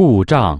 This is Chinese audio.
故障。